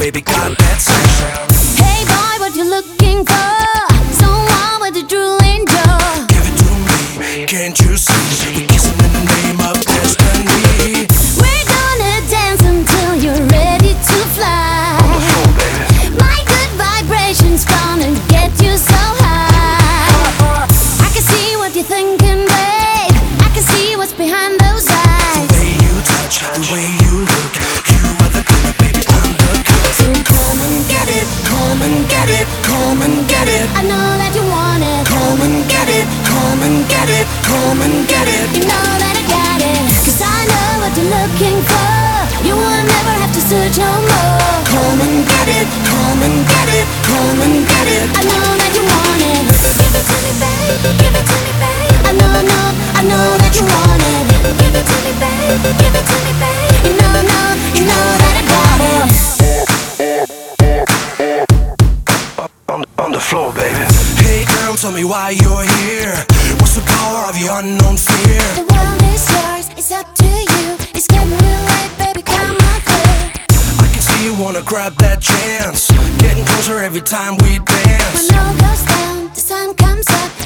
baby got that sunshine. It, come and get it. I know that you want it. Come and get it, come and get it, come and get it. You know that I got it. Cause I know what you're looking for. You will never have to search no more. Come and get it, come and get it, come and get it. Tell me why you're here. What's the power of your unknown fear? The world is yours. It's up to you. It's getting real late, baby. Come on clear. I can see you wanna grab that chance. Getting closer every time we dance When all goes down, the sun comes up.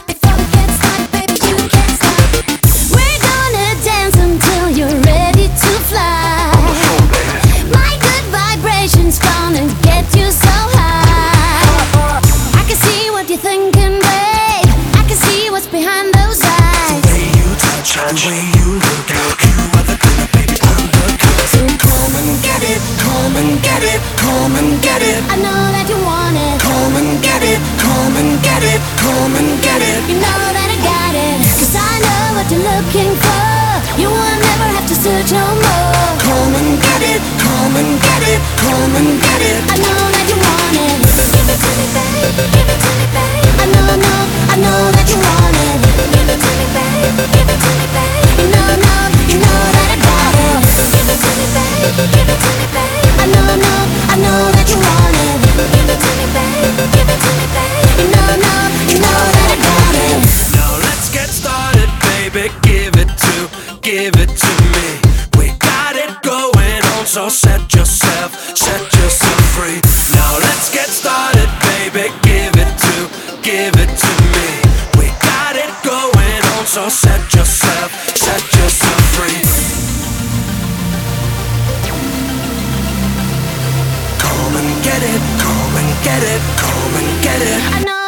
The way you look, you are the kind of baby I'm the kind. So come and get it, come and get it, come and get it. I know that you want it. Come and get it, come and get it, come and get it. You know that I got it. Cause I know what you're looking for. You will never have to search no more. Come and get it, come and get it, come and get it. I know give it to me. We got it going on, so set yourself, set yourself free. Now let's get started, baby. Give it to, give it to me. We got it going on, so set yourself, set yourself free. Come and get it, come and get it, come and get it. I know.